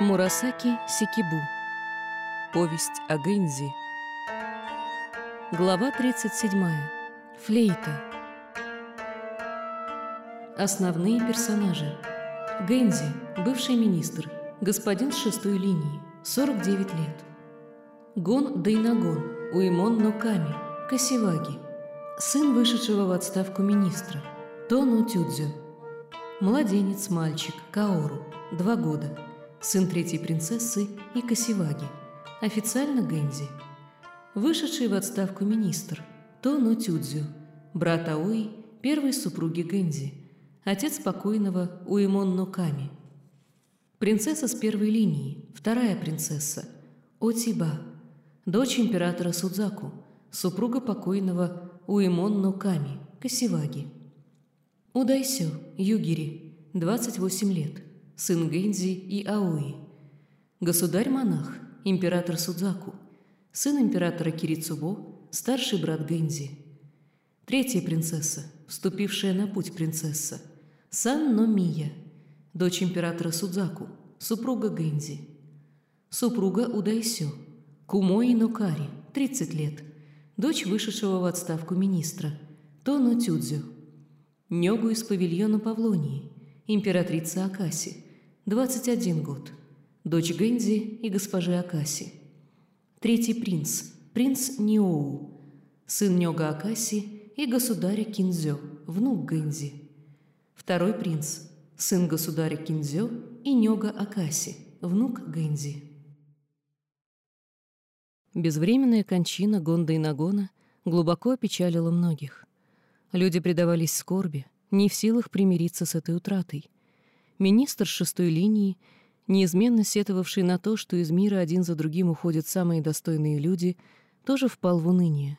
Мурасаки Сикибу. Повесть о Гэнзи. Глава 37. Флейта. Основные персонажи. Гэнзи, бывший министр, господин с шестой линии, 49 лет. Гон Дайнагон, Уимон Ноками, Касиваги, сын вышедшего в отставку министра, Тону Тюдзю. Младенец-мальчик, Каору, два года, сын третьей принцессы и Касиваги, официально Гэнзи. Вышедший в отставку министр, Тону Тюдзю, брат Аои, первой супруги Гэнзи, отец покойного Уимон Ноками. Принцесса с первой линии, вторая принцесса, Отиба, дочь императора Судзаку, супруга покойного Уимон Ноками, Касиваги. Удайсё, Югири, 28 лет, сын Гэнзи и Аои. Государь-монах, император Судзаку, сын императора Кирицубо, старший брат Гэнзи. Третья принцесса, вступившая на путь принцесса, Сан Номия, дочь императора Судзаку, супруга Гэнзи. Супруга Удайсё, Кумои Нокари, 30 лет, дочь вышедшего в отставку министра, Тоно Тюдзю. Нёгу из павильона Павлонии, императрица Акаси, 21 год, дочь Гэнзи и госпожи Акаси. Третий принц, принц Ниоу, сын Нёга Акаси и государя Кинзё, внук Гэнзи. Второй принц, сын государя Кинзё и Нёга Акаси, внук Гэнзи. Безвременная кончина Гонда и Нагона глубоко опечалила многих. Люди предавались скорби, не в силах примириться с этой утратой. Министр шестой линии, неизменно сетовавший на то, что из мира один за другим уходят самые достойные люди, тоже впал в уныние.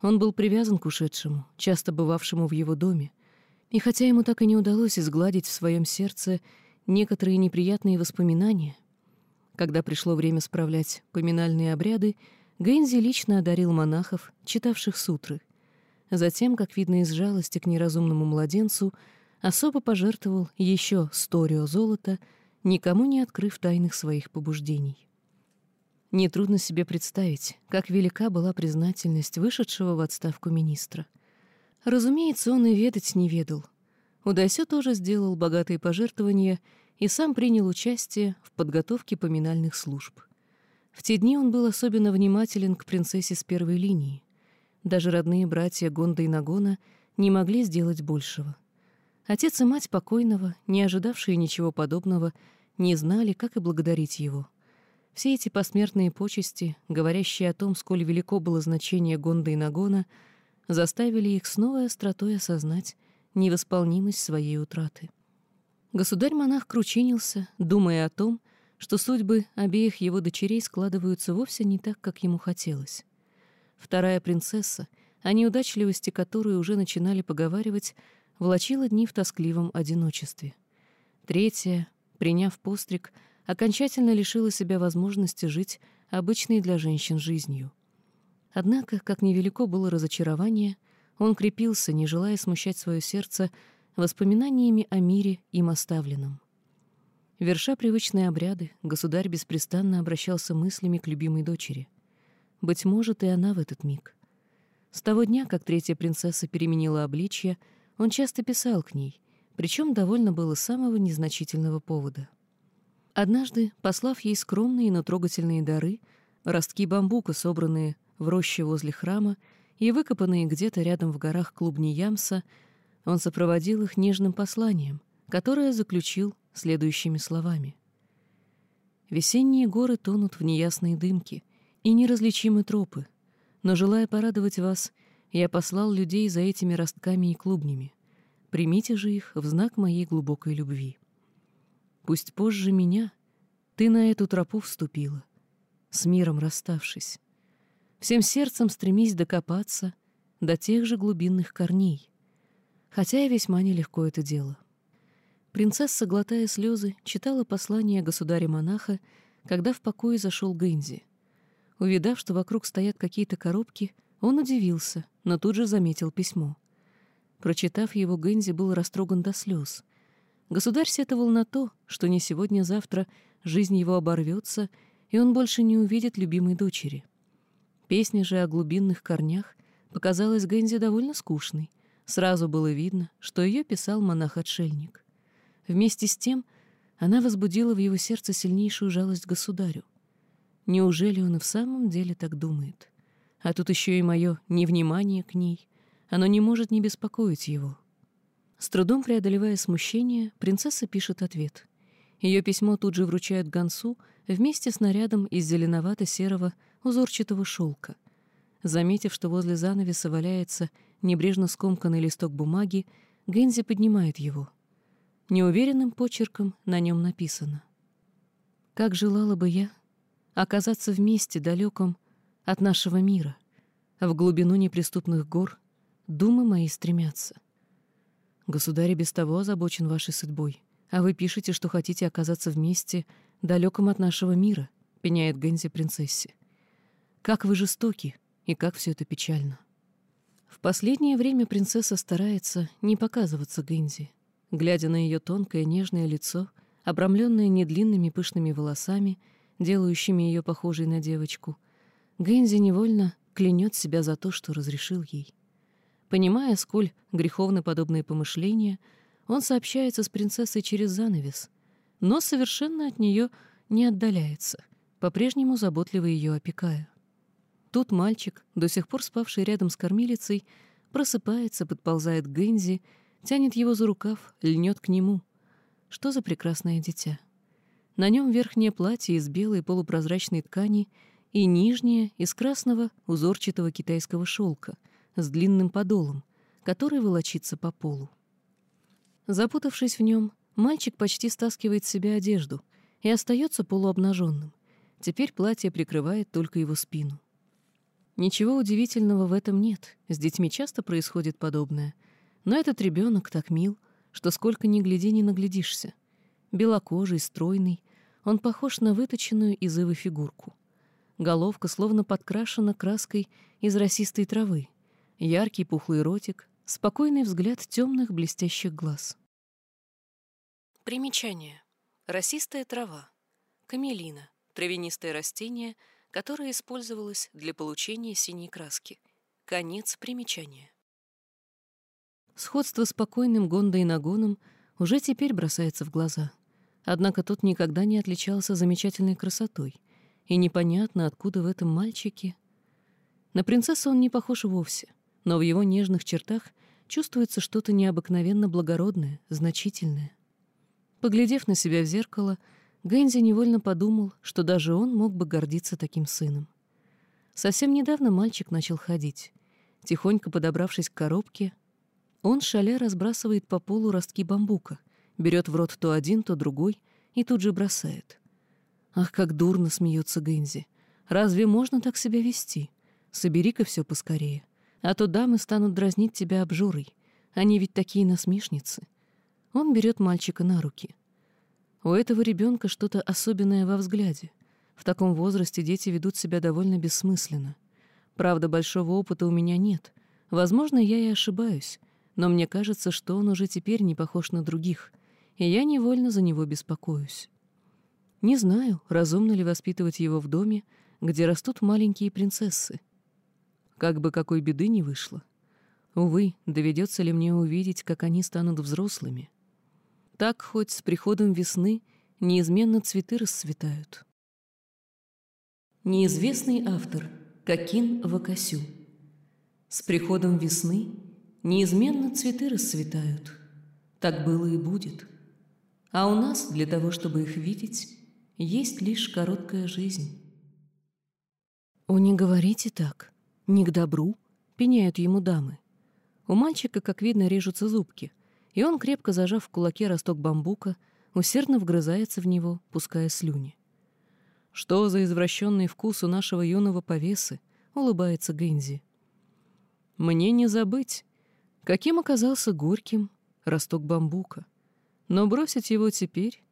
Он был привязан к ушедшему, часто бывавшему в его доме, и хотя ему так и не удалось изгладить в своем сердце некоторые неприятные воспоминания, когда пришло время справлять поминальные обряды, Гэнзи лично одарил монахов, читавших сутры. Затем, как видно из жалости к неразумному младенцу, особо пожертвовал еще сторио золота, никому не открыв тайных своих побуждений. Нетрудно себе представить, как велика была признательность вышедшего в отставку министра. Разумеется, он и ведать не ведал. Удайсё тоже сделал богатые пожертвования — и сам принял участие в подготовке поминальных служб. В те дни он был особенно внимателен к принцессе с первой линии. Даже родные братья Гонда и Нагона не могли сделать большего. Отец и мать покойного, не ожидавшие ничего подобного, не знали, как и благодарить его. Все эти посмертные почести, говорящие о том, сколь велико было значение Гонда и Нагона, заставили их с новой остротой осознать невосполнимость своей утраты. Государь-монах кручинился, думая о том, что судьбы обеих его дочерей складываются вовсе не так, как ему хотелось. Вторая принцесса, о неудачливости которой уже начинали поговаривать, влачила дни в тоскливом одиночестве. Третья, приняв постриг, окончательно лишила себя возможности жить обычной для женщин жизнью. Однако, как невелико было разочарование, он крепился, не желая смущать свое сердце воспоминаниями о мире им оставленном. Верша привычные обряды, государь беспрестанно обращался мыслями к любимой дочери. Быть может, и она в этот миг. С того дня, как третья принцесса переменила обличье, он часто писал к ней, причем довольно было самого незначительного повода. Однажды, послав ей скромные, но трогательные дары, ростки бамбука, собранные в роще возле храма и выкопанные где-то рядом в горах клубни Ямса, он сопроводил их нежным посланием, которое заключил следующими словами. «Весенние горы тонут в неясные дымки и неразличимы тропы, но, желая порадовать вас, я послал людей за этими ростками и клубнями. Примите же их в знак моей глубокой любви. Пусть позже меня ты на эту тропу вступила, с миром расставшись. Всем сердцем стремись докопаться до тех же глубинных корней, хотя и весьма нелегко это дело. Принцесса, глотая слезы, читала послание государя-монаха, когда в покое зашел Гэнзи. Увидав, что вокруг стоят какие-то коробки, он удивился, но тут же заметил письмо. Прочитав его, Гэнзи был растроган до слез. Государь сетовал на то, что не сегодня-завтра жизнь его оборвется, и он больше не увидит любимой дочери. Песня же о глубинных корнях показалась Гэнзи довольно скучной. Сразу было видно, что ее писал монах-отшельник. Вместе с тем она возбудила в его сердце сильнейшую жалость государю. Неужели он и в самом деле так думает? А тут еще и мое невнимание к ней. Оно не может не беспокоить его. С трудом преодолевая смущение, принцесса пишет ответ. Ее письмо тут же вручают гонцу вместе с нарядом из зеленовато-серого узорчатого шелка. Заметив, что возле занавеса валяется небрежно скомканный листок бумаги, Гензи поднимает его. Неуверенным почерком на нем написано. «Как желала бы я оказаться вместе далеком от нашего мира, а в глубину неприступных гор думы мои стремятся. Государь без того озабочен вашей судьбой, а вы пишете, что хотите оказаться вместе далеком от нашего мира», — пеняет Гензи принцессе. «Как вы жестоки, и как все это печально». В последнее время принцесса старается не показываться Гэнзи. Глядя на ее тонкое нежное лицо, обрамленное недлинными пышными волосами, делающими ее похожей на девочку, Гэнзи невольно клянет себя за то, что разрешил ей. Понимая, сколь греховны подобные помышления, он сообщается с принцессой через занавес, но совершенно от нее не отдаляется, по-прежнему заботливо ее опекая. Тут мальчик, до сих пор спавший рядом с кормилицей, просыпается, подползает к Гэнзи, тянет его за рукав, льнет к нему. Что за прекрасное дитя! На нем верхнее платье из белой полупрозрачной ткани и нижнее из красного узорчатого китайского шелка с длинным подолом, который волочится по полу. Запутавшись в нем, мальчик почти стаскивает с себя одежду и остается полуобнаженным. Теперь платье прикрывает только его спину. Ничего удивительного в этом нет, с детьми часто происходит подобное. Но этот ребенок так мил, что сколько ни гляди, не наглядишься. Белокожий, стройный, он похож на выточенную из ивы фигурку. Головка словно подкрашена краской из росистой травы, яркий пухлый ротик, спокойный взгляд темных блестящих глаз. Примечание. Росистая трава. Камелина. Травянистое растение — которая использовалась для получения синей краски. Конец примечания. Сходство с покойным Гондой Нагоном уже теперь бросается в глаза. Однако тот никогда не отличался замечательной красотой, и непонятно, откуда в этом мальчике... На принцессу он не похож вовсе, но в его нежных чертах чувствуется что-то необыкновенно благородное, значительное. Поглядев на себя в зеркало, Гэнзи невольно подумал, что даже он мог бы гордиться таким сыном. Совсем недавно мальчик начал ходить. Тихонько подобравшись к коробке, он, шаля, разбрасывает по полу ростки бамбука, берет в рот то один, то другой и тут же бросает. Ах, как дурно смеется Гэнзи. Разве можно так себя вести? Собери-ка все поскорее. А то дамы станут дразнить тебя обжорой. Они ведь такие насмешницы. Он берет мальчика на руки — у этого ребенка что-то особенное во взгляде. В таком возрасте дети ведут себя довольно бессмысленно. Правда, большого опыта у меня нет. Возможно, я и ошибаюсь, но мне кажется, что он уже теперь не похож на других, и я невольно за него беспокоюсь. Не знаю, разумно ли воспитывать его в доме, где растут маленькие принцессы. Как бы какой беды ни вышло. Увы, доведется ли мне увидеть, как они станут взрослыми. Так хоть с приходом весны неизменно цветы расцветают. Неизвестный автор Какин Вакасю С приходом весны неизменно цветы расцветают. Так было и будет. А у нас для того, чтобы их видеть, есть лишь короткая жизнь. «О, не говорите так. Не к добру», — пеняют ему дамы. У мальчика, как видно, режутся зубки — и он, крепко зажав в кулаке росток бамбука, усердно вгрызается в него, пуская слюни. «Что за извращенный вкус у нашего юного повесы?» — улыбается Гэнзи. «Мне не забыть, каким оказался горьким росток бамбука. Но бросить его теперь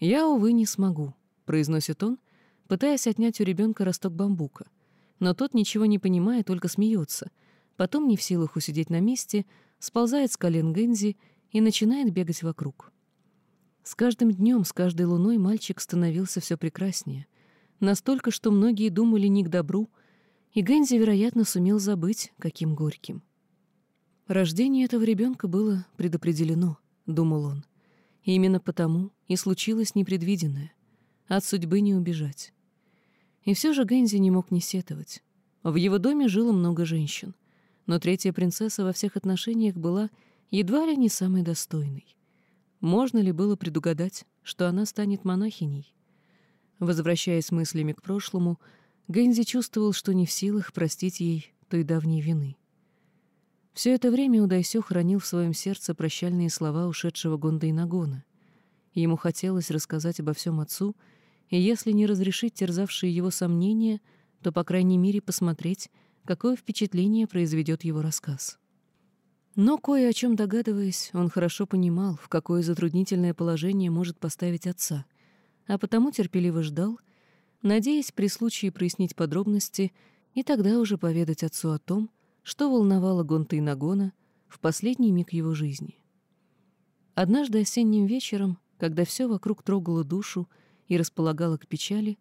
я, увы, не смогу», — произносит он, пытаясь отнять у ребенка росток бамбука. Но тот ничего не понимает, только смеется. Потом, не в силах усидеть на месте, сползает с колен Гэнзи и начинает бегать вокруг. С каждым днем, с каждой луной мальчик становился все прекраснее. Настолько, что многие думали не к добру, и Гэнзи, вероятно, сумел забыть, каким горьким. Рождение этого ребенка было предопределено, думал он. И именно потому и случилось непредвиденное. От судьбы не убежать. И все же Гэнзи не мог не сетовать. В его доме жило много женщин, но третья принцесса во всех отношениях была едва ли не самой достойной. Можно ли было предугадать, что она станет монахиней? Возвращаясь мыслями к прошлому, Гэнзи чувствовал, что не в силах простить ей той давней вины. Все это время Удайсё хранил в своем сердце прощальные слова ушедшего Гонда Инагона. Ему хотелось рассказать обо всем отцу, и если не разрешить терзавшие его сомнения, то, по крайней мере, посмотреть, какое впечатление произведет его рассказ. Но, кое о чем догадываясь, он хорошо понимал, в какое затруднительное положение может поставить отца, а потому терпеливо ждал, надеясь при случае прояснить подробности и тогда уже поведать отцу о том, что волновало Гонта и Нагона в последний миг его жизни. Однажды осенним вечером, когда все вокруг трогало душу и располагало к печали,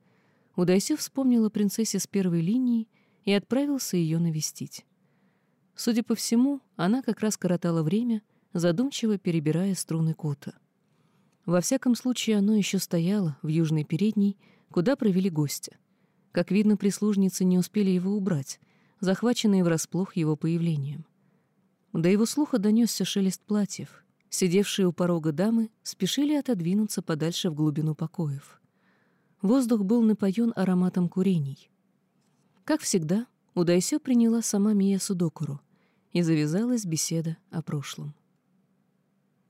Удайсю вспомнила принцессе с первой линии и отправился ее навестить. Судя по всему, она как раз коротала время, задумчиво перебирая струны кота. Во всяком случае, оно еще стояло в южной передней, куда провели гостя. Как видно, прислужницы не успели его убрать — захваченные врасплох его появлением. До его слуха донесся шелест платьев. Сидевшие у порога дамы спешили отодвинуться подальше в глубину покоев. Воздух был напоен ароматом курений. Как всегда, Удайсё приняла сама Мия Судокуру, и завязалась беседа о прошлом.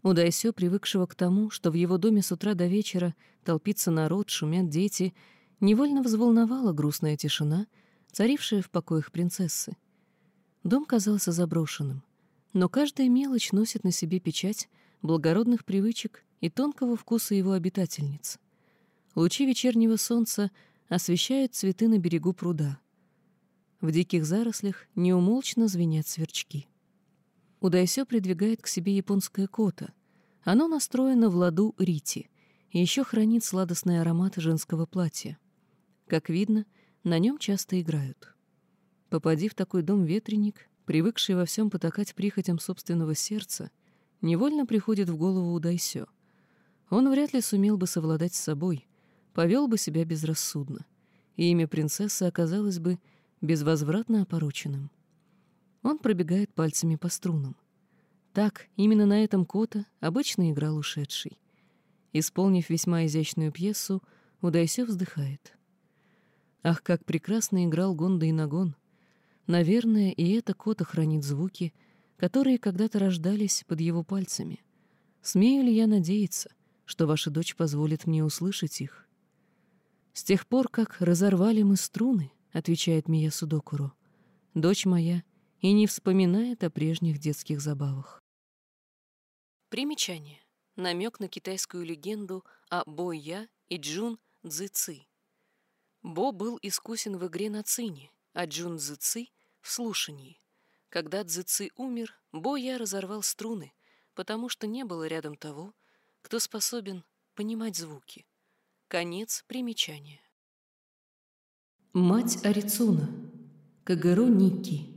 Удайсё, привыкшего к тому, что в его доме с утра до вечера толпится народ, шумят дети, невольно взволновала грустная тишина — царившая в покоях принцессы. Дом казался заброшенным, но каждая мелочь носит на себе печать благородных привычек и тонкого вкуса его обитательниц. Лучи вечернего солнца освещают цветы на берегу пруда. В диких зарослях неумолчно звенят сверчки. Удайсё придвигает к себе японское кота. Оно настроено в ладу рити и еще хранит сладостный аромат женского платья. Как видно, — на нем часто играют. Попади в такой дом ветреник, привыкший во всем потакать прихотям собственного сердца, невольно приходит в голову Удайсё. Он вряд ли сумел бы совладать с собой, повел бы себя безрассудно, и имя принцессы оказалось бы безвозвратно опороченным. Он пробегает пальцами по струнам. Так, именно на этом кота обычно играл ушедший. Исполнив весьма изящную пьесу, Удайсё вздыхает. Ах, как прекрасно играл Гонда и Нагон! Наверное, и это кота хранит звуки, которые когда-то рождались под его пальцами. Смею ли я надеяться, что ваша дочь позволит мне услышать их? С тех пор, как разорвали мы струны, отвечает Мия Судокуру, дочь моя и не вспоминает о прежних детских забавах. Примечание. Намек на китайскую легенду о Бо-Я и Джун Цзы-Ци. Бо был искусен в игре на цине, а Джун Цзы в слушании. Когда Цзы умер, Бо я разорвал струны, потому что не было рядом того, кто способен понимать звуки. Конец примечания. Мать Арицуна, Кагару Ники.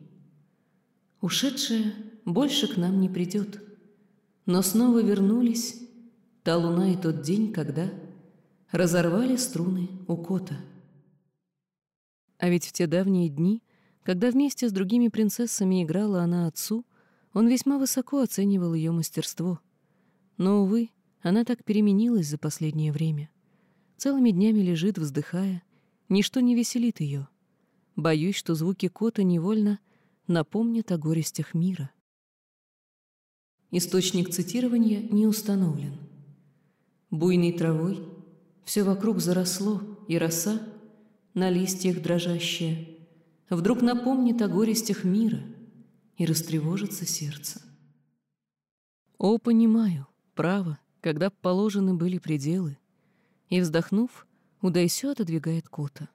Ушедшая больше к нам не придет, но снова вернулись та луна и тот день, когда разорвали струны у кота. А ведь в те давние дни, когда вместе с другими принцессами играла она отцу, он весьма высоко оценивал ее мастерство. Но, увы, она так переменилась за последнее время. Целыми днями лежит, вздыхая, ничто не веселит ее. Боюсь, что звуки кота невольно напомнят о горестях мира. Источник цитирования не установлен. Буйной травой все вокруг заросло, и роса — на листьях дрожащее, вдруг напомнит о горестях мира и растревожится сердце. О, понимаю, право, когда положены были пределы, и, вздохнув, Удайсё отодвигает кота.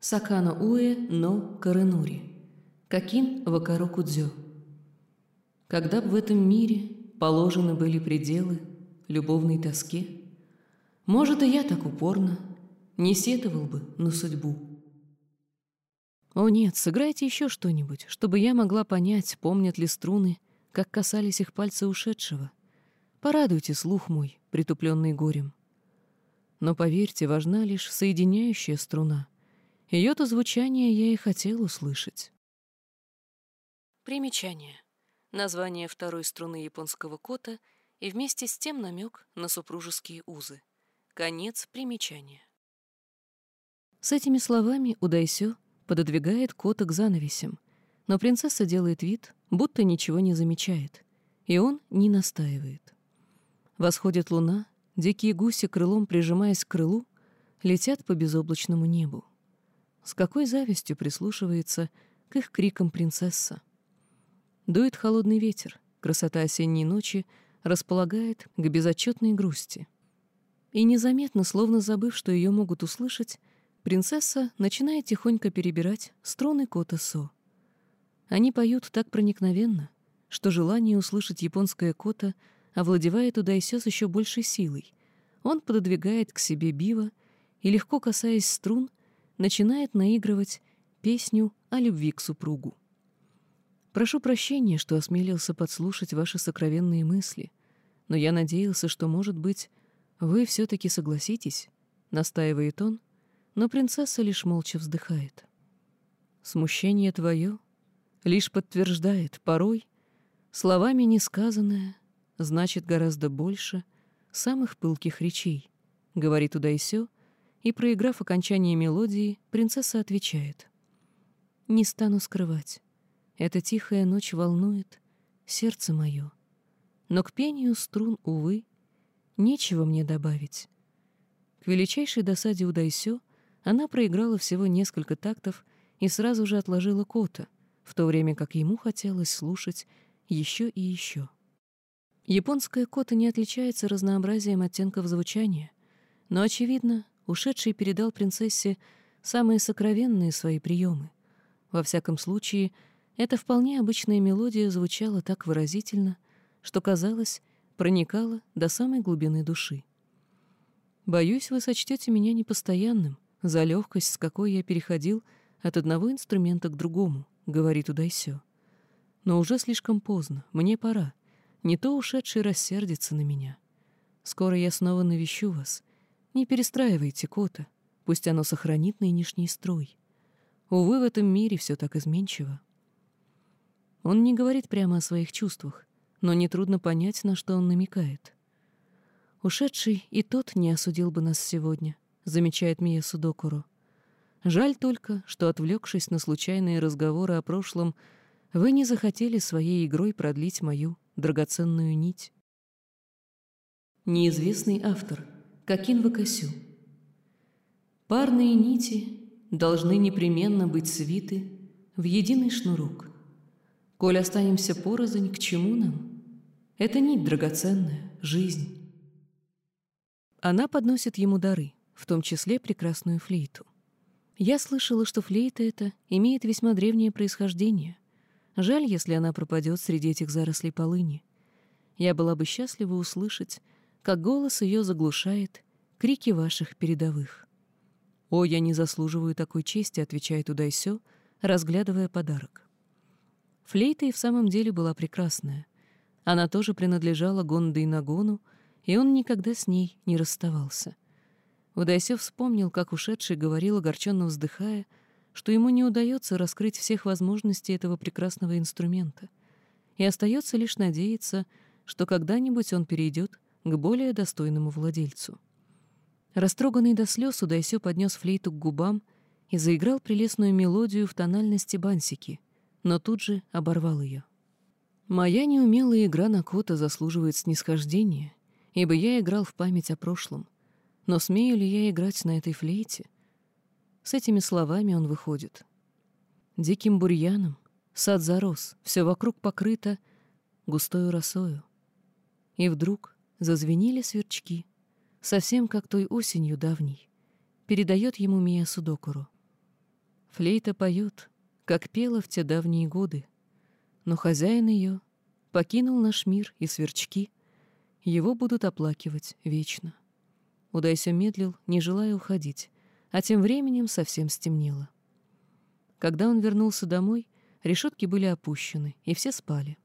Сакана уэ но каренури, какин вакару Когда б в этом мире положены были пределы, любовной тоске? Может, и я так упорно не сетовал бы на судьбу. О нет, сыграйте еще что-нибудь, чтобы я могла понять, помнят ли струны, как касались их пальцы ушедшего. Порадуйте слух мой, притупленный горем. Но поверьте, важна лишь соединяющая струна. Ее-то звучание я и хотел услышать. Примечание. Название второй струны японского кота и вместе с тем намек на супружеские узы. Конец примечания. С этими словами Удайсё пододвигает кота к занавесям, но принцесса делает вид, будто ничего не замечает, и он не настаивает. Восходит луна, дикие гуси, крылом прижимаясь к крылу, летят по безоблачному небу. С какой завистью прислушивается к их крикам принцесса. Дует холодный ветер, красота осенней ночи располагает к безотчетной грусти. И незаметно, словно забыв, что ее могут услышать, Принцесса начинает тихонько перебирать струны кота Со. Они поют так проникновенно, что желание услышать японское кота овладевает Удайсё с еще большей силой. Он пододвигает к себе бива и, легко касаясь струн, начинает наигрывать песню о любви к супругу. Прошу прощения, что осмелился подслушать ваши сокровенные мысли, но я надеялся, что, может быть, вы все-таки согласитесь, — настаивает он, но принцесса лишь молча вздыхает. Смущение твое лишь подтверждает порой словами несказанное значит гораздо больше самых пылких речей, говорит Удайсё, и, проиграв окончание мелодии, принцесса отвечает. «Не стану скрывать. Эта тихая ночь волнует сердце мое. Но к пению струн, увы, нечего мне добавить». К величайшей досаде Удайсё она проиграла всего несколько тактов и сразу же отложила кота, в то время как ему хотелось слушать еще и еще. Японская кота не отличается разнообразием оттенков звучания, но, очевидно, ушедший передал принцессе самые сокровенные свои приемы. Во всяком случае, эта вполне обычная мелодия звучала так выразительно, что, казалось, проникала до самой глубины души. «Боюсь, вы сочтете меня непостоянным», за легкость, с какой я переходил от одного инструмента к другому, говорит Удайсё. Но уже слишком поздно, мне пора. Не то ушедший рассердится на меня. Скоро я снова навещу вас. Не перестраивайте кота, пусть оно сохранит нынешний строй. Увы, в этом мире все так изменчиво. Он не говорит прямо о своих чувствах, но нетрудно понять, на что он намекает. Ушедший и тот не осудил бы нас сегодня —— замечает Мия Судокуру. «Жаль только, что, отвлекшись на случайные разговоры о прошлом, вы не захотели своей игрой продлить мою драгоценную нить». Неизвестный автор Какин Вакасю Парные нити должны непременно быть свиты в единый шнурок. Коль останемся порознь, к чему нам? Это нить драгоценная, жизнь. Она подносит ему дары — в том числе прекрасную флейту. Я слышала, что флейта эта имеет весьма древнее происхождение. Жаль, если она пропадет среди этих зарослей полыни. Я была бы счастлива услышать, как голос ее заглушает крики ваших передовых. «О, я не заслуживаю такой чести», — отвечает Удайсё, разглядывая подарок. Флейта и в самом деле была прекрасная. Она тоже принадлежала Гонда и Нагону, и он никогда с ней не расставался. Удайсё вспомнил, как ушедший говорил, огорченно вздыхая, что ему не удается раскрыть всех возможностей этого прекрасного инструмента, и остается лишь надеяться, что когда-нибудь он перейдет к более достойному владельцу. Растроганный до слез, Удайсё поднес флейту к губам и заиграл прелестную мелодию в тональности бансики, но тут же оборвал ее. «Моя неумелая игра на кота заслуживает снисхождения, ибо я играл в память о прошлом», но смею ли я играть на этой флейте? С этими словами он выходит. Диким бурьяном сад зарос, все вокруг покрыто густою росою. И вдруг зазвенели сверчки, совсем как той осенью давней, передает ему Мия Судокуру. Флейта поет, как пела в те давние годы, но хозяин ее покинул наш мир и сверчки его будут оплакивать вечно. Удайся медлил, не желая уходить, а тем временем совсем стемнело. Когда он вернулся домой, решетки были опущены, и все спали.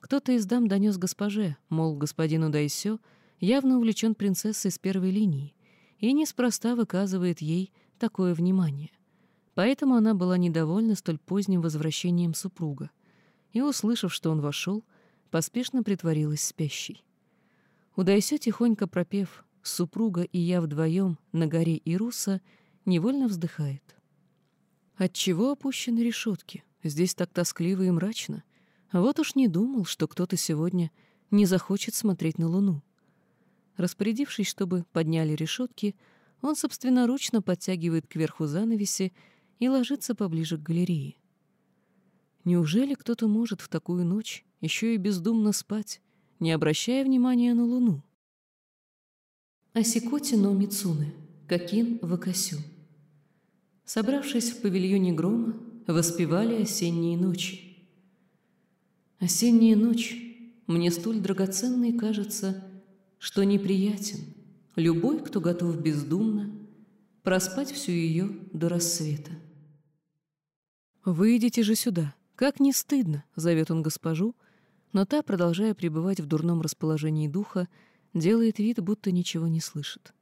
Кто-то из дам донес госпоже, мол, господин Удайсё явно увлечен принцессой с первой линии и неспроста выказывает ей такое внимание. Поэтому она была недовольна столь поздним возвращением супруга, и, услышав, что он вошел, поспешно притворилась спящей. Удайсё, тихонько пропев «Супруга и я вдвоем на горе Ируса», невольно вздыхает. Отчего опущены решетки? Здесь так тоскливо и мрачно. Вот уж не думал, что кто-то сегодня не захочет смотреть на луну. Распорядившись, чтобы подняли решетки, он собственноручно подтягивает кверху занавеси и ложится поближе к галерее. Неужели кто-то может в такую ночь еще и бездумно спать, не обращая внимания на луну? Асикоти но Мицуны, Какин Вакасю. Собравшись в павильоне грома, воспевали осенние ночи. Осенняя ночь мне столь драгоценной кажется, что неприятен любой, кто готов бездумно проспать всю ее до рассвета. «Выйдите же сюда!» «Как не стыдно!» — зовет он госпожу, но та, продолжая пребывать в дурном расположении духа, делает вид, будто ничего не слышит.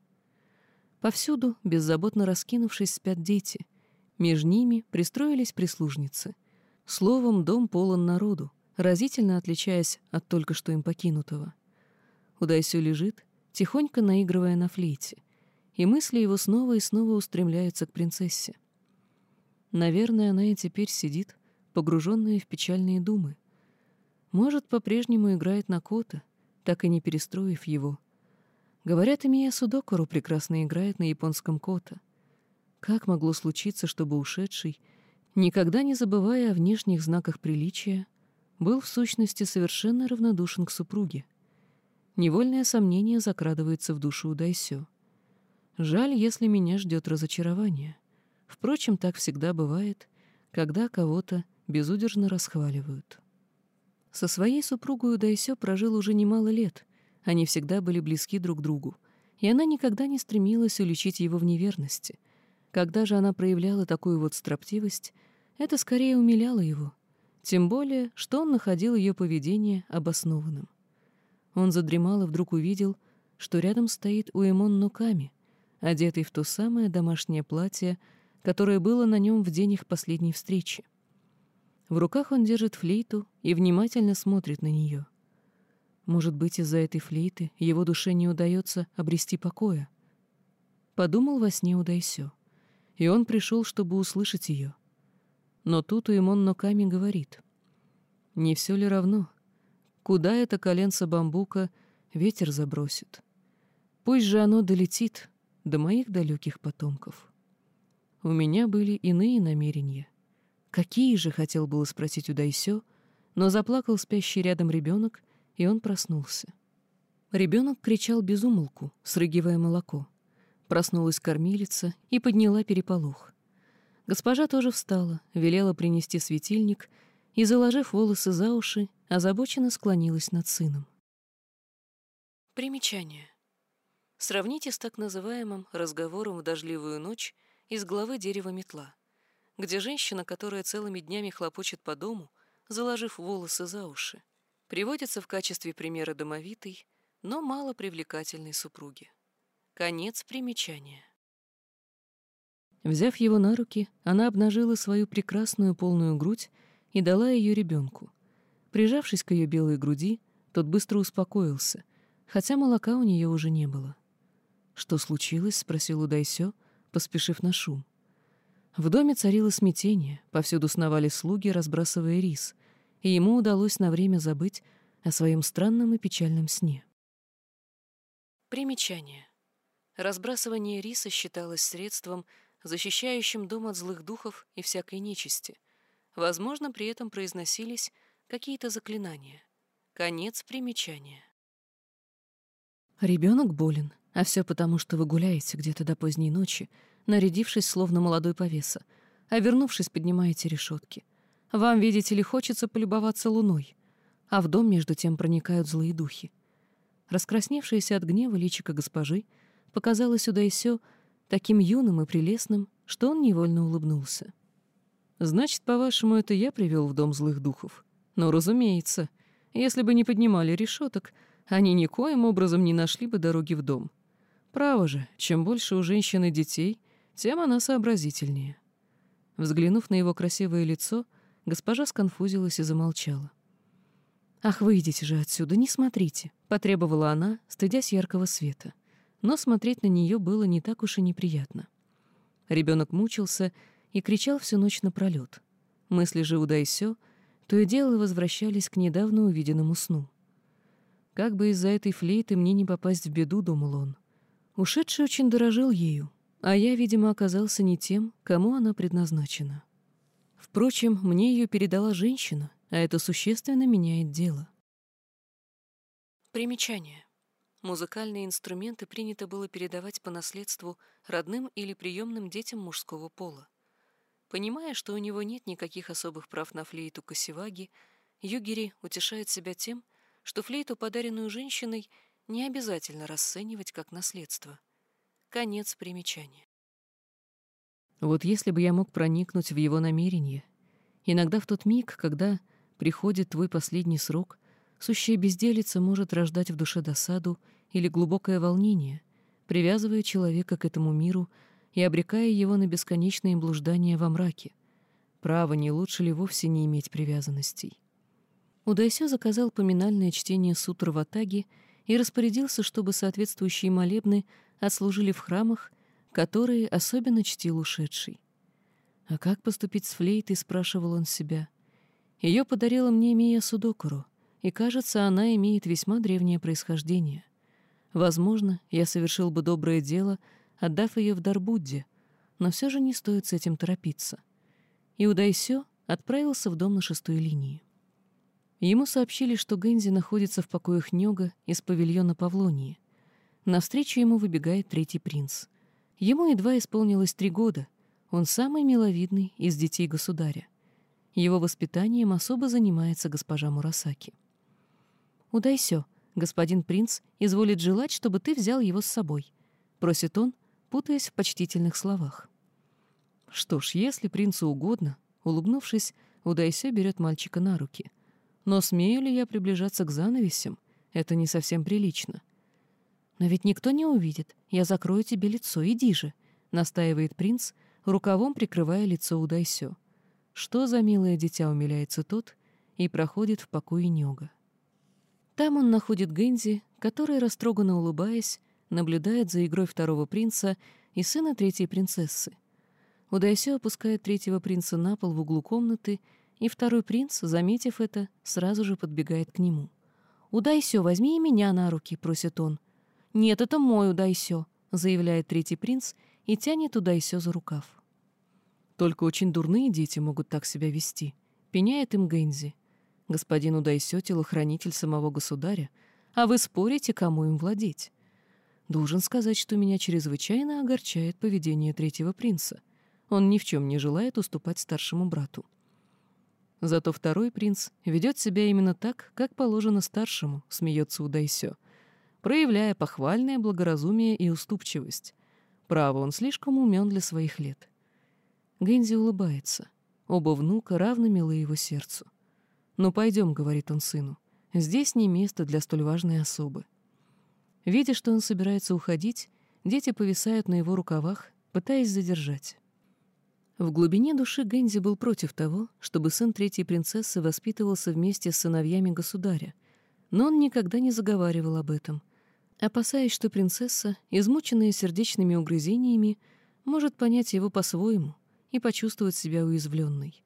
Повсюду, беззаботно раскинувшись, спят дети. Между ними пристроились прислужницы. Словом, дом полон народу, разительно отличаясь от только что им покинутого. Удайсю лежит, тихонько наигрывая на флейте, и мысли его снова и снова устремляются к принцессе. Наверное, она и теперь сидит, погруженная в печальные думы. Может, по-прежнему играет на кота, так и не перестроив его. Говорят, и Мия Судокору прекрасно играет на японском кота. Как могло случиться, чтобы ушедший, никогда не забывая о внешних знаках приличия, был в сущности совершенно равнодушен к супруге? Невольное сомнение закрадывается в душу Удайсё. Жаль, если меня ждет разочарование. Впрочем, так всегда бывает, когда кого-то безудержно расхваливают. Со своей супругой Дайсё прожил уже немало лет, они всегда были близки друг другу, и она никогда не стремилась уличить его в неверности. Когда же она проявляла такую вот строптивость, это скорее умиляло его, тем более, что он находил ее поведение обоснованным. Он задремал и вдруг увидел, что рядом стоит Уэмон Нуками, одетый в то самое домашнее платье, которое было на нем в день их последней встречи. В руках он держит флейту и внимательно смотрит на нее. Может быть, из-за этой флейты его душе не удается обрести покоя. Подумал во сне Удайсё, и он пришел, чтобы услышать ее. Но тут Уимон Ноками говорит. «Не все ли равно? Куда это коленца бамбука ветер забросит? Пусть же оно долетит до моих далеких потомков». У меня были иные намерения. Какие же, хотел было спросить у Дайсё, но заплакал спящий рядом ребенок, и он проснулся. Ребенок кричал безумолку, срыгивая молоко. Проснулась кормилица и подняла переполох. Госпожа тоже встала, велела принести светильник и, заложив волосы за уши, озабоченно склонилась над сыном. Примечание. Сравните с так называемым разговором в дождливую ночь из главы «Дерево метла» где женщина, которая целыми днями хлопочет по дому, заложив волосы за уши, приводится в качестве примера домовитой, но мало привлекательной супруги. Конец примечания. Взяв его на руки, она обнажила свою прекрасную полную грудь и дала ее ребенку. Прижавшись к ее белой груди, тот быстро успокоился, хотя молока у нее уже не было. «Что случилось?» — спросил Удайсё, поспешив на шум. В доме царило смятение, повсюду сновали слуги, разбрасывая рис, и ему удалось на время забыть о своем странном и печальном сне. Примечание. Разбрасывание риса считалось средством, защищающим дом от злых духов и всякой нечисти. Возможно, при этом произносились какие-то заклинания. Конец примечания. Ребенок болен, а все потому, что вы гуляете где-то до поздней ночи, нарядившись словно молодой повеса, а вернувшись, поднимаете решетки. Вам, видите ли, хочется полюбоваться луной, а в дом между тем проникают злые духи. Раскрасневшееся от гнева личико госпожи показалось Удайсё таким юным и прелестным, что он невольно улыбнулся. «Значит, по-вашему, это я привел в дом злых духов? Ну, разумеется. Если бы не поднимали решеток, они никоим образом не нашли бы дороги в дом. Право же, чем больше у женщины детей, тем она сообразительнее». Взглянув на его красивое лицо, госпожа сконфузилась и замолчала. «Ах, выйдите же отсюда, не смотрите!» — потребовала она, стыдясь яркого света. Но смотреть на нее было не так уж и неприятно. Ребенок мучился и кричал всю ночь напролет. Мысли же у Дайсё то и дело возвращались к недавно увиденному сну. «Как бы из-за этой флейты мне не попасть в беду», — думал он. Ушедший очень дорожил ею, а я, видимо, оказался не тем, кому она предназначена. Впрочем, мне ее передала женщина, а это существенно меняет дело. Примечание. Музыкальные инструменты принято было передавать по наследству родным или приемным детям мужского пола. Понимая, что у него нет никаких особых прав на флейту Косеваги, Югери утешает себя тем, что флейту, подаренную женщиной, не обязательно расценивать как наследство. Конец примечания. Вот если бы я мог проникнуть в его намерение, иногда в тот миг, когда приходит твой последний срок, сущая безделица может рождать в душе досаду или глубокое волнение, привязывая человека к этому миру и обрекая его на бесконечные блуждания во мраке. Право, не лучше ли вовсе не иметь привязанностей? Удайсё заказал поминальное чтение сутр в Атаге и распорядился, чтобы соответствующие молебны отслужили в храмах, которые особенно чтил ушедший. А как поступить с флейтой, спрашивал он себя. Ее подарила мне Мия Судокуру, и, кажется, она имеет весьма древнее происхождение. Возможно, я совершил бы доброе дело, отдав ее в дар Будде, но все же не стоит с этим торопиться. И Удайсё отправился в дом на шестой линии. Ему сообщили, что Гэнзи находится в покоях Нёга из павильона Павлонии. Навстречу ему выбегает третий принц. Ему едва исполнилось три года. Он самый миловидный из детей государя. Его воспитанием особо занимается госпожа Мурасаки. «Удайсё, господин принц изволит желать, чтобы ты взял его с собой», — просит он, путаясь в почтительных словах. Что ж, если принцу угодно, улыбнувшись, Удайсё берет мальчика на руки. Но смею ли я приближаться к занавесям? Это не совсем прилично. Но ведь никто не увидит. Я закрою тебе лицо, иди же, настаивает принц, рукавом прикрывая лицо Удайсё. Что за милое дитя умиляется тот и проходит в покое Нёга. Там он находит Гэнзи, который, растроганно улыбаясь, наблюдает за игрой второго принца и сына третьей принцессы. Удайсё опускает третьего принца на пол в углу комнаты, и второй принц, заметив это, сразу же подбегает к нему. «Удайсё, возьми и меня на руки», — просит он. «Нет, это мой Удайсё», — заявляет третий принц и тянет Удайсё за рукав. Только очень дурные дети могут так себя вести, пеняет им Гэнзи. Господин Удайсё — телохранитель самого государя, а вы спорите, кому им владеть. Должен сказать, что меня чрезвычайно огорчает поведение третьего принца. Он ни в чем не желает уступать старшему брату. Зато второй принц ведет себя именно так, как положено старшему, смеется Удайсё, проявляя похвальное благоразумие и уступчивость. Право, он слишком умен для своих лет. Гэнзи улыбается. Оба внука равно милы его сердцу. «Ну, пойдем», — говорит он сыну, — «здесь не место для столь важной особы». Видя, что он собирается уходить, дети повисают на его рукавах, пытаясь задержать. В глубине души Гэнзи был против того, чтобы сын третьей принцессы воспитывался вместе с сыновьями государя, но он никогда не заговаривал об этом, опасаясь, что принцесса, измученная сердечными угрызениями, может понять его по-своему и почувствовать себя уязвленной.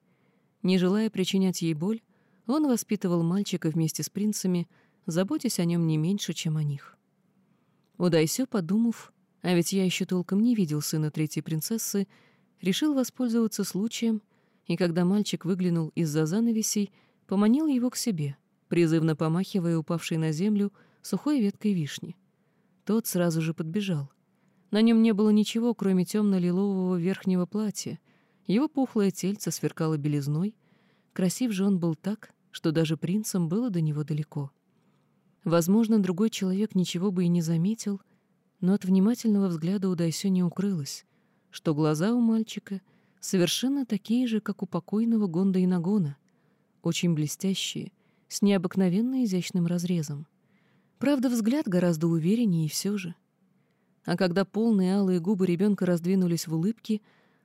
Не желая причинять ей боль, он воспитывал мальчика вместе с принцами, заботясь о нем не меньше, чем о них. Удайсё, подумав, а ведь я еще толком не видел сына третьей принцессы, решил воспользоваться случаем, и когда мальчик выглянул из-за занавесей, поманил его к себе, призывно помахивая упавшей на землю сухой веткой вишни. Тот сразу же подбежал. На нем не было ничего, кроме темно-лилового верхнего платья. Его пухлое тельце сверкало белизной. Красив же он был так, что даже принцам было до него далеко. Возможно, другой человек ничего бы и не заметил, но от внимательного взгляда у не укрылось, что глаза у мальчика совершенно такие же, как у покойного Гонда Инагона, очень блестящие, с необыкновенно изящным разрезом. Правда, взгляд гораздо увереннее и все же. А когда полные алые губы ребенка раздвинулись в улыбке,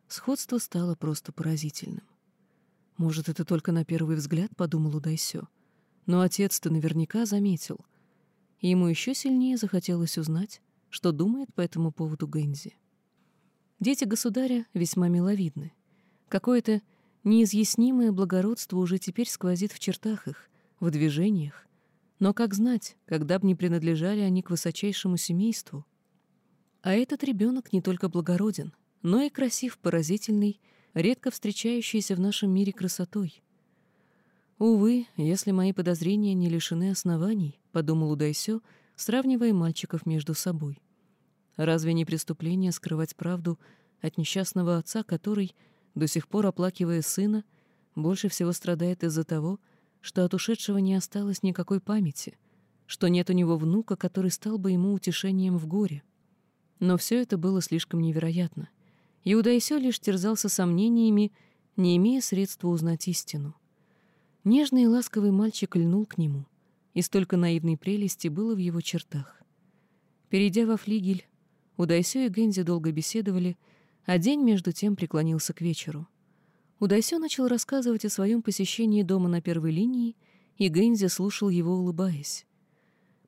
сходство стало просто поразительным. Может, это только на первый взгляд, подумал Удайсё. Но отец-то наверняка заметил. Ему еще сильнее захотелось узнать, что думает по этому поводу Гэнзи. Дети государя весьма миловидны. Какое-то неизъяснимое благородство уже теперь сквозит в чертах их, в движениях. Но как знать, когда б не принадлежали они к высочайшему семейству? А этот ребенок не только благороден, но и красив, поразительный, редко встречающийся в нашем мире красотой. «Увы, если мои подозрения не лишены оснований», — подумал Удайсё, сравнивая мальчиков между собой. Разве не преступление скрывать правду от несчастного отца, который, до сих пор оплакивая сына, больше всего страдает из-за того, что от ушедшего не осталось никакой памяти, что нет у него внука, который стал бы ему утешением в горе? Но все это было слишком невероятно. Иудаисё лишь терзался сомнениями, не имея средства узнать истину. Нежный и ласковый мальчик льнул к нему, и столько наивной прелести было в его чертах. Перейдя во флигель, Удайсё и Гензи долго беседовали, а день между тем преклонился к вечеру. Удайсё начал рассказывать о своем посещении дома на первой линии, и Гензи слушал его, улыбаясь.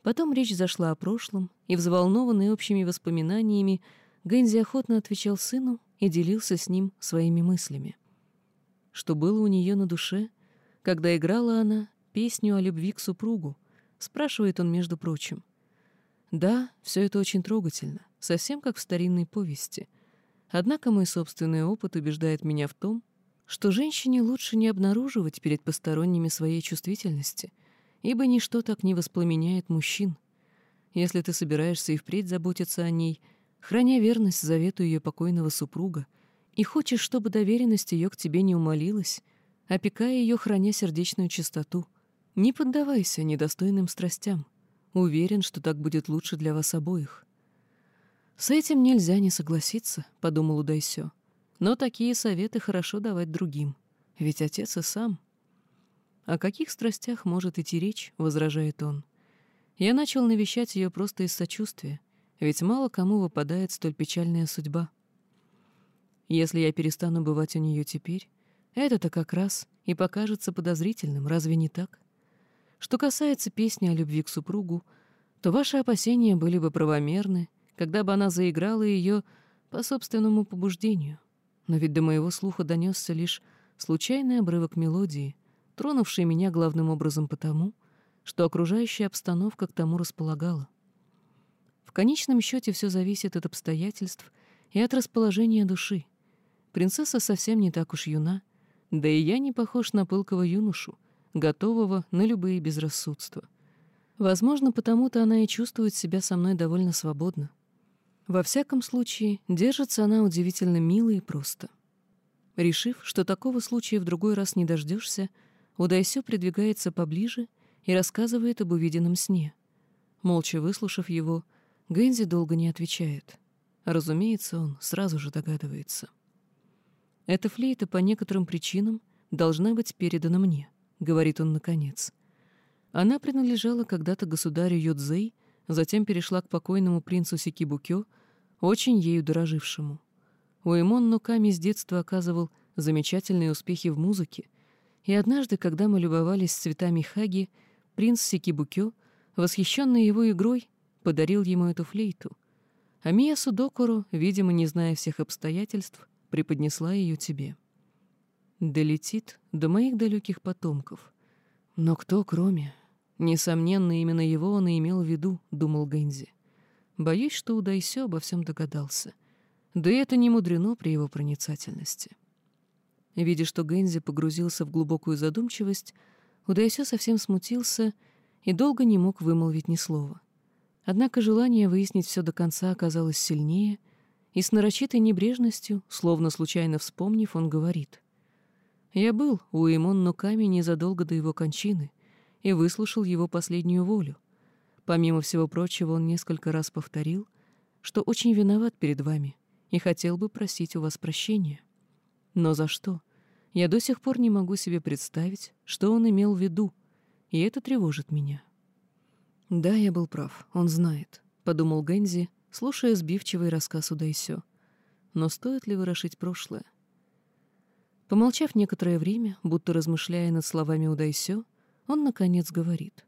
Потом речь зашла о прошлом, и, взволнованный общими воспоминаниями, Гензи охотно отвечал сыну и делился с ним своими мыслями. Что было у нее на душе, когда играла она песню о любви к супругу, спрашивает он, между прочим. Да, все это очень трогательно, совсем как в старинной повести. Однако мой собственный опыт убеждает меня в том, что женщине лучше не обнаруживать перед посторонними своей чувствительности, ибо ничто так не воспламеняет мужчин. Если ты собираешься и впредь заботиться о ней, храня верность завету ее покойного супруга, и хочешь, чтобы доверенность ее к тебе не умолилась, опекая ее, храня сердечную чистоту, не поддавайся недостойным страстям — Уверен, что так будет лучше для вас обоих. С этим нельзя не согласиться, подумал Удайсё. Но такие советы хорошо давать другим, ведь отец и сам. О каких страстях может идти речь, возражает он. Я начал навещать ее просто из сочувствия, ведь мало кому выпадает столь печальная судьба. Если я перестану бывать у нее теперь, это-то как раз и покажется подозрительным, разве не так? Что касается песни о любви к супругу, то ваши опасения были бы правомерны, когда бы она заиграла ее по собственному побуждению. Но ведь до моего слуха донесся лишь случайный обрывок мелодии, тронувший меня главным образом потому, что окружающая обстановка к тому располагала. В конечном счете все зависит от обстоятельств и от расположения души. Принцесса совсем не так уж юна, да и я не похож на пылкого юношу, готового на любые безрассудства. Возможно, потому-то она и чувствует себя со мной довольно свободно. Во всяком случае, держится она удивительно мило и просто. Решив, что такого случая в другой раз не дождешься, Удайсё придвигается поближе и рассказывает об увиденном сне. Молча выслушав его, Гэнзи долго не отвечает. Разумеется, он сразу же догадывается. Эта флейта по некоторым причинам должна быть передана мне. — говорит он наконец. Она принадлежала когда-то государю Йодзей, затем перешла к покойному принцу Сикибукё, очень ею дорожившему. Уэмон Нуками с детства оказывал замечательные успехи в музыке, и однажды, когда мы любовались цветами хаги, принц Сикибукё, восхищенный его игрой, подарил ему эту флейту. А Мия Судокуру, видимо, не зная всех обстоятельств, преподнесла ее тебе долетит до моих далеких потомков. Но кто, кроме... Несомненно, именно его он и имел в виду, — думал Гэнзи. Боюсь, что Удайсё обо всем догадался. Да и это не мудрено при его проницательности. Видя, что Гэнзи погрузился в глубокую задумчивость, Удайсё совсем смутился и долго не мог вымолвить ни слова. Однако желание выяснить все до конца оказалось сильнее, и с нарочитой небрежностью, словно случайно вспомнив, он говорит — я был у Имон Нуками незадолго до его кончины и выслушал его последнюю волю. Помимо всего прочего, он несколько раз повторил, что очень виноват перед вами и хотел бы просить у вас прощения. Но за что? Я до сих пор не могу себе представить, что он имел в виду, и это тревожит меня. Да, я был прав, он знает, — подумал Гэнзи, слушая сбивчивый рассказ Удайсё. Но стоит ли ворошить прошлое? Помолчав некоторое время, будто размышляя над словами Удайсё, он, наконец, говорит.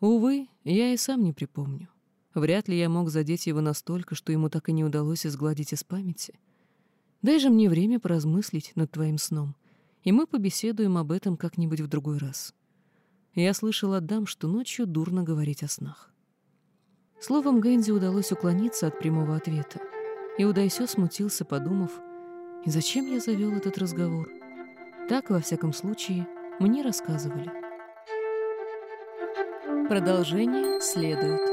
Увы, я и сам не припомню. Вряд ли я мог задеть его настолько, что ему так и не удалось изгладить из памяти. Дай же мне время поразмыслить над твоим сном, и мы побеседуем об этом как-нибудь в другой раз. Я слышал от дам, что ночью дурно говорить о снах. Словом, Гэнди удалось уклониться от прямого ответа, и Удайсё смутился, подумав, и зачем я завел этот разговор? Так, во всяком случае, мне рассказывали. Продолжение следует.